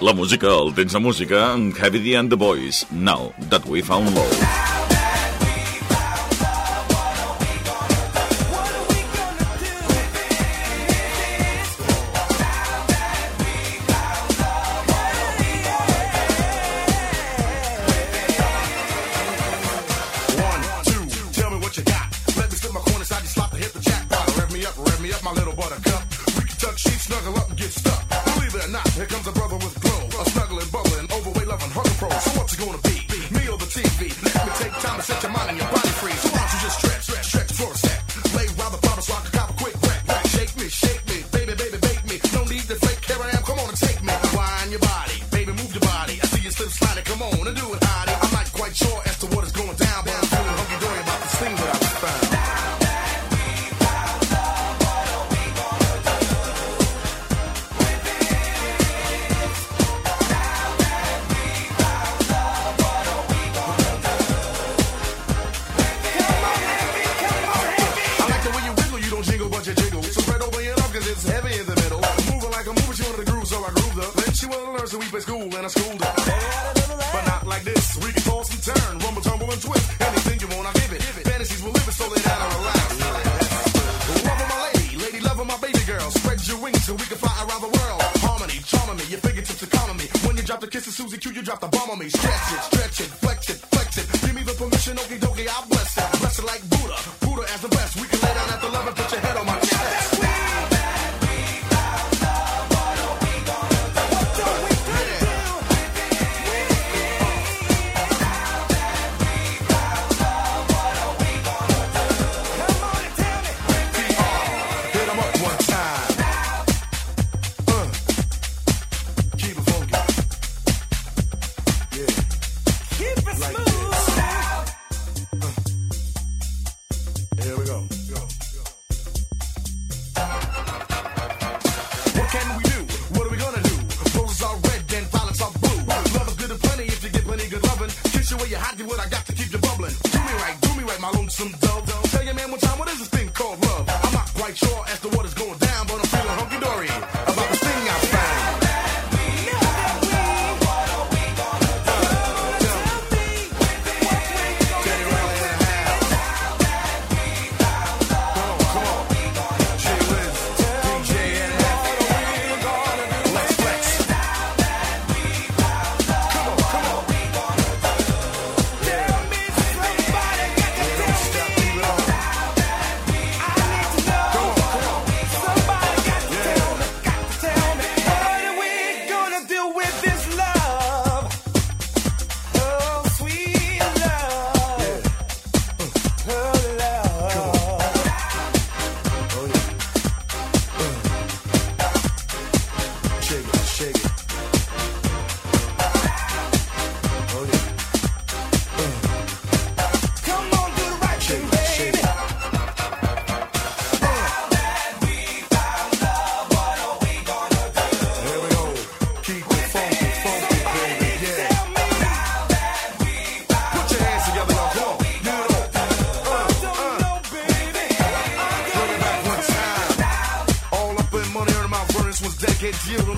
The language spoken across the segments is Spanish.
La música, el temps de música, Heavy D and the Boys, Now That We Found Love.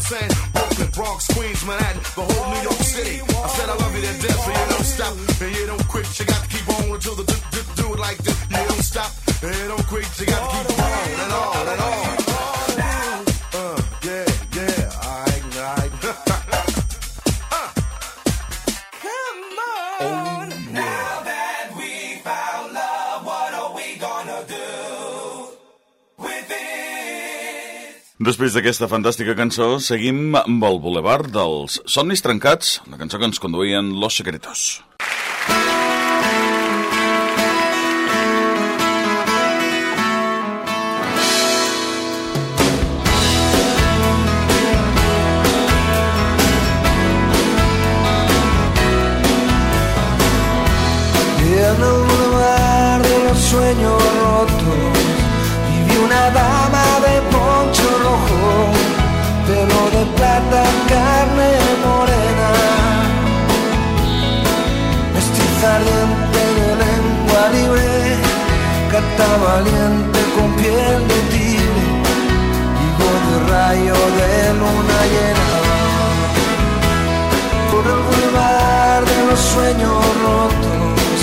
Saying? Brooklyn, Bronx, Queens, Manhattan, the whole New York City. I said I love you to death, but you don't stop and you don't quit. You got to keep on until the do it like this. Després d'aquesta fantàstica cançó, seguim amb el Boulevard dels Somnis Trencats, la cançó que ens conduïen Los Secretos. valiente con piel de tigre, vivo de rayo de luna llena. Por el boulevard de los sueños rotos,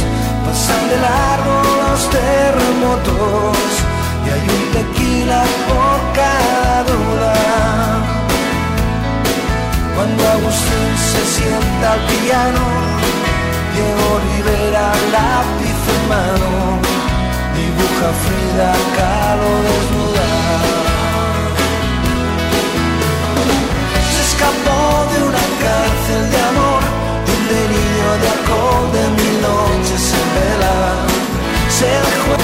pasan de largo los terremotos y hay un tequila por cada duda. Cuando Agustín se sienta al piano, Diego Rivera la pizarra Frida Kahlo desnuda. Se escapó de una cárcel de amor, de un delirio de alcohol de mil noches en vela. Se dejó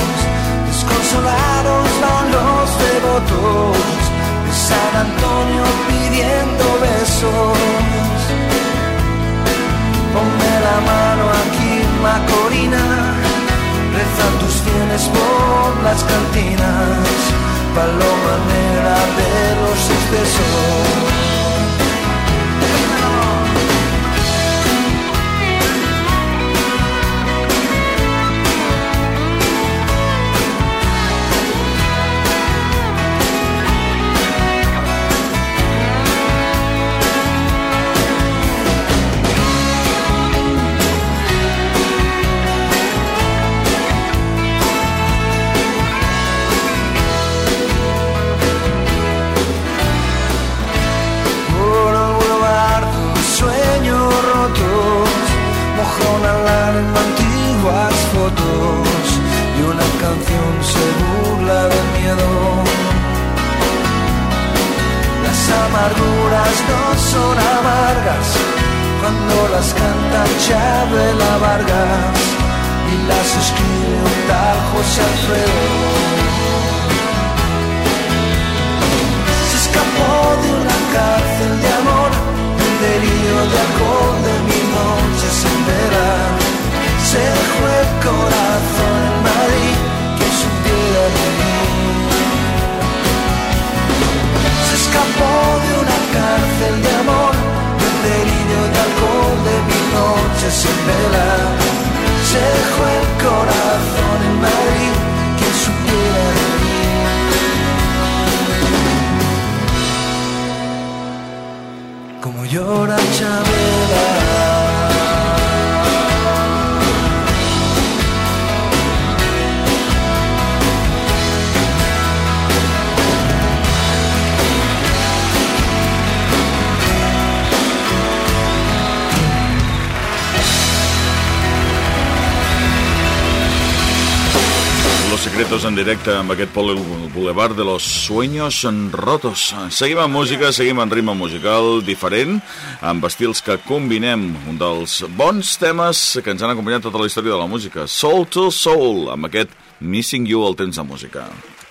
desconsolados van los devotos de San Antonio pidiendo besos. Ponme la mano aquí, rezan por las cantinas, paloma negra de los excesos. Cuando las canta Chabela Vargas y las escribe un tal José Alfredo. se escapó de una cárcel de amor, el delirio de alcohol de mil noches en vela. Se dejó el corazón en Madrid, que supiera Secretos en directe amb aquest Boulevard de los Sueños Rotos. Seguim amb música, seguim amb ritme musical diferent, amb estils que combinem un dels bons temes que ens han acompanyat tota la història de la música. Soul to Soul, amb aquest Missing You al temps de música. Baby,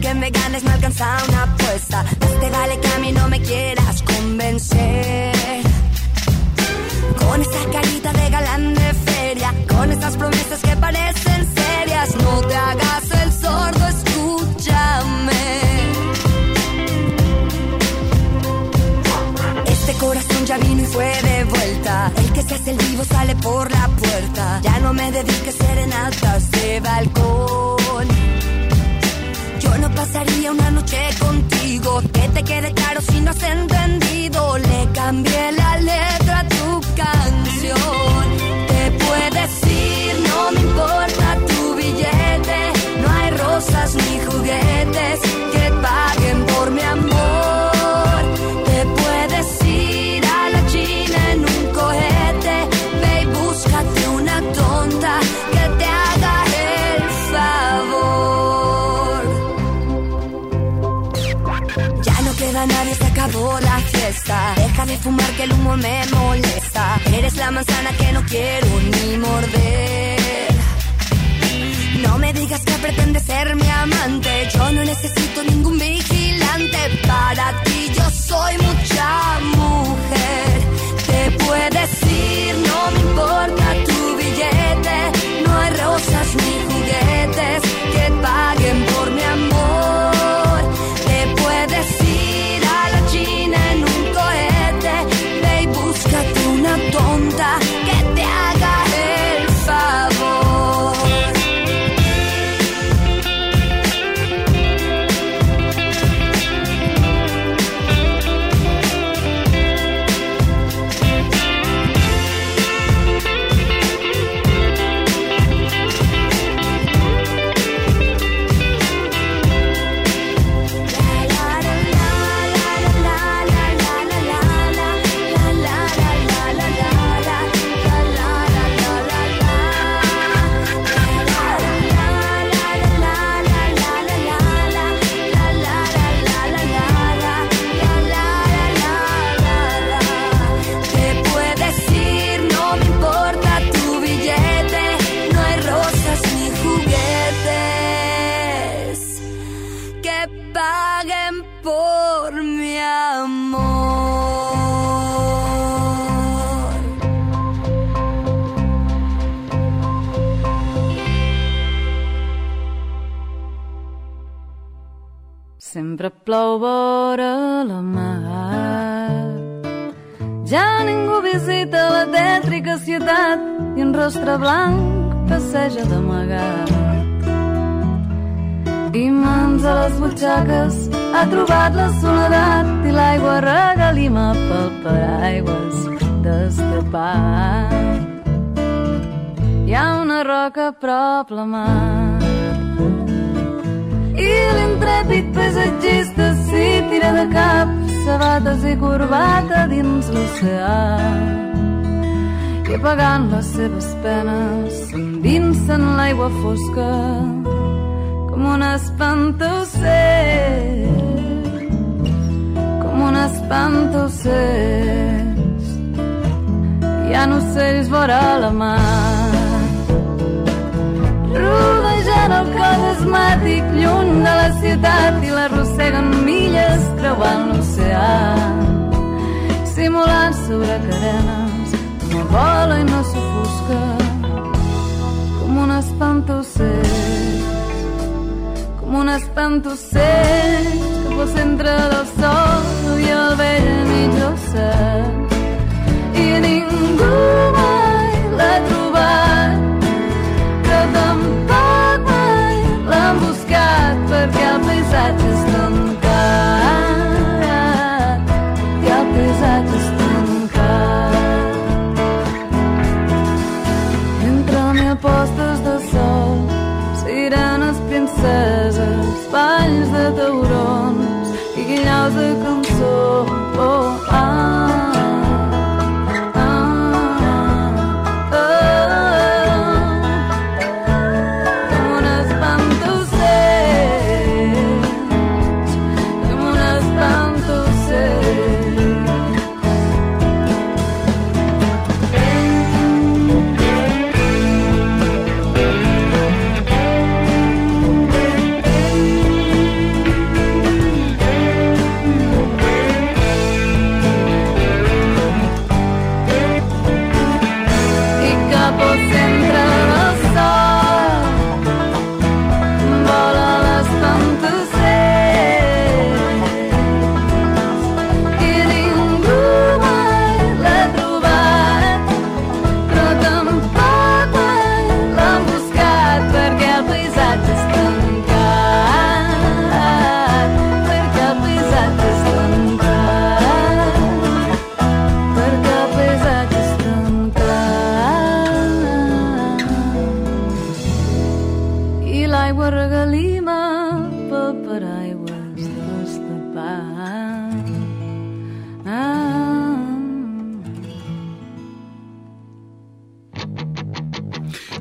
que me ganes me alcanza una apuesta. Más te vale que a mí no me quieras convencer. Con esa carita de galán de feria, con esas promesas que parecen serias, no te hagas el sordo, escúchame. Este corazón ya vino y fue de vuelta. El que se hace el vivo sale por la puerta. Ya no me dediques serenatas de balcón. Pasaría una noche contigo. Que te quede claro si no has entendido. Le cambié la letra a tu canción. Deja de fumar que el humo me molesta. Eres la manzana que no quiero ni morder. No me digas que pretendes ser mi amante. Yo no necesito ningún vigilante. Para ti yo soy mucha mujer. Te puedes ir, no me importa tu billete. No hay rosas ni juguetes que paguen Sempre plou vora la mar. Ja ningú visita la tètrica ciutat i un rostre blanc passeja d'amagat. I mans a les butxaques ha trobat la soledat i l'aigua regalima pel paraigües destapat. Hi ha una roca a prop la mar i l'intrèpid paisatgista s'hi tira de cap, sabates i corbata dins l'oceà. I apagant les seves penes, s'endinsa en l'aigua fosca com un espantaocells, com un espantaocells. Hi ha ocells vora la mar rodejant el cos asmàtic lluny de la ciutat i l'arrosseguen milles creuant l'oceà simulant sobre cadenes no vola i no s'ofusca com un espantaocells com un espantaocells cap al centre del sol i el vell mig i ningú mai l'ha trobat helpless I just don't care Helpless I just don't care Entram-me apostas do sol Siranas, princesas, espalhos de taurones E guilhaus a cantar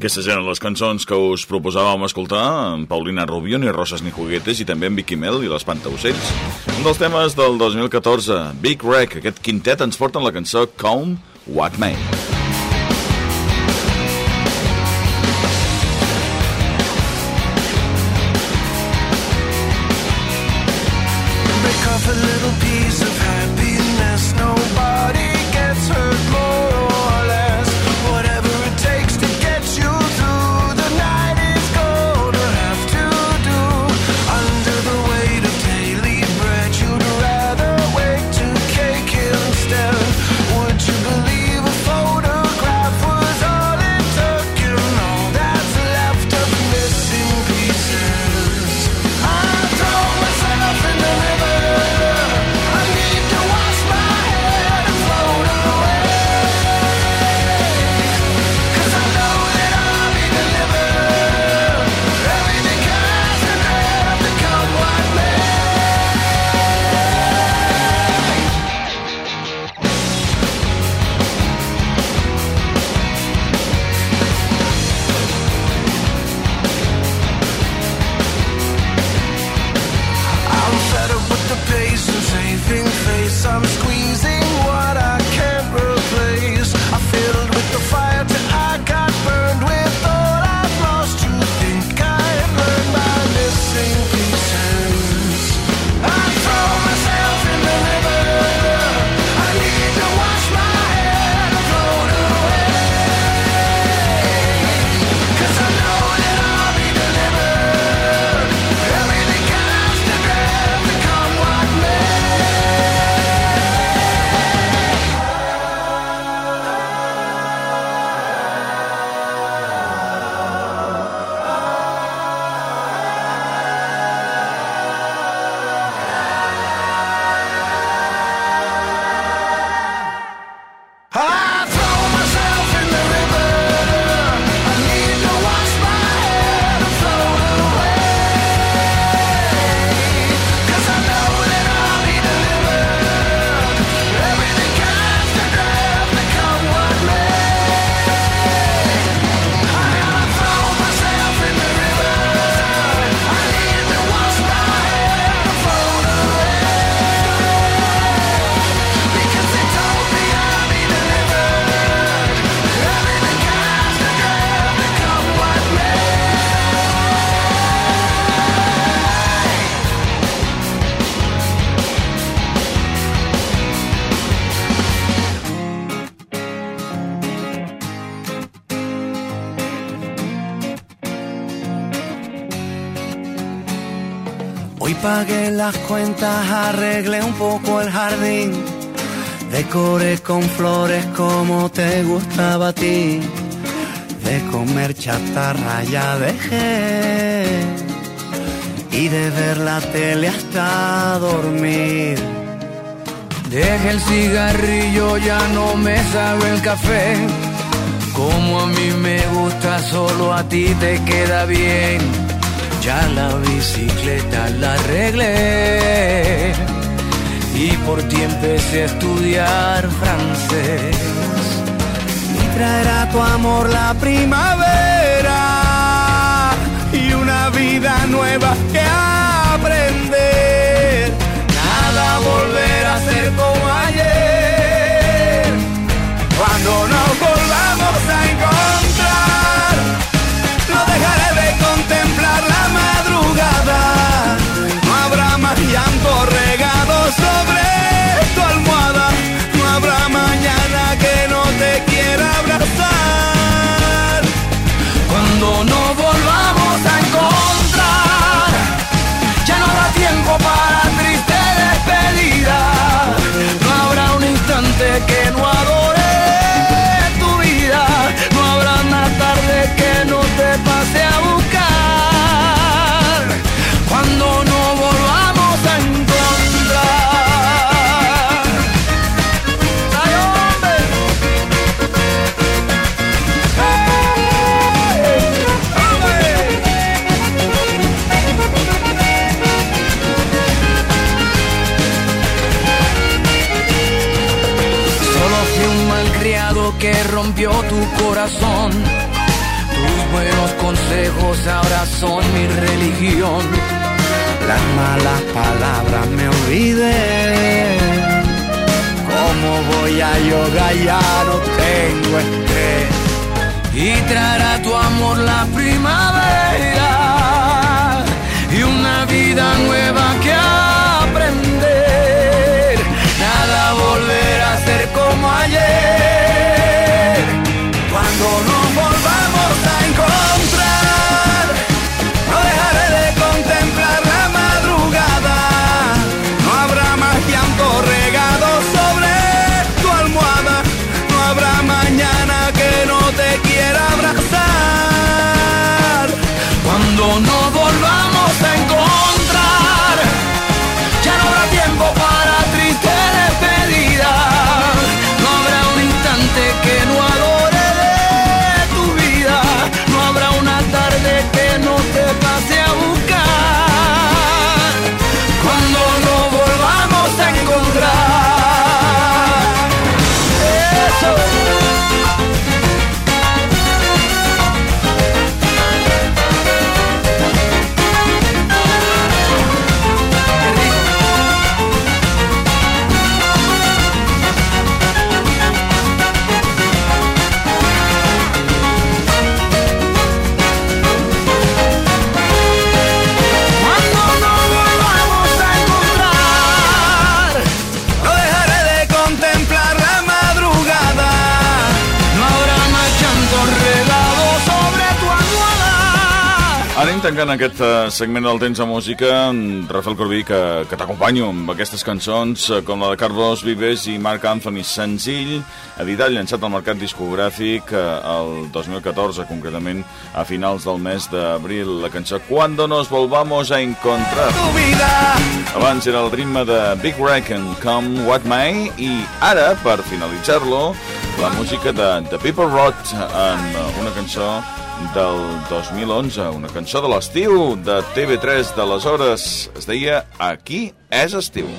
Aquestes eren les cançons que us proposàvem escoltar amb Paulina Rubio, ni Roses ni Juguetes i també amb Vicky Mel i l'Espanta Ocells. Un dels temes del 2014, Big Wreck, aquest quintet ens porta en la cançó Calm What May. Hoy pagué las cuentas, arreglé un poco el jardín, decoré con flores como te gustaba a ti. De comer chatarra ya dejé y de ver la tele hasta dormir. Dejé el cigarrillo, ya no me sabe el café. Como a mí me gusta, solo a ti te queda bien. Ya la bicicleta la arreglé y por ti empecé a estudiar francés. Y traerá tu amor la primavera y una vida nueva que aprender. Nada volver rompió tu corazón. Tus buenos consejos ahora son mi religión. Las malas palabras me olvidé. ¿Cómo voy a yoga? Ya no tengo estrés y traerá tu amor la primavera y una vida nueva que aprender. Nada volverá a ser como ayer. Anem tancant aquest eh, segment del Temps de Música. En Rafael Corbí, que, que t'acompanyo amb aquestes cançons, eh, com la de Carlos Vives i Marc Anthony, senzill, editat, llançat al mercat discogràfic eh, el 2014, concretament a finals del mes d'abril. La cançó Cuando nos volvamos a encontrar. Abans era el ritme de Big Reckon, Come What May, i ara, per finalitzar-lo, la música de The People Rot en una cançó del 2011, una cançó de l'estiu de TV3 d'aleshores. Es deia Aquí és estiu.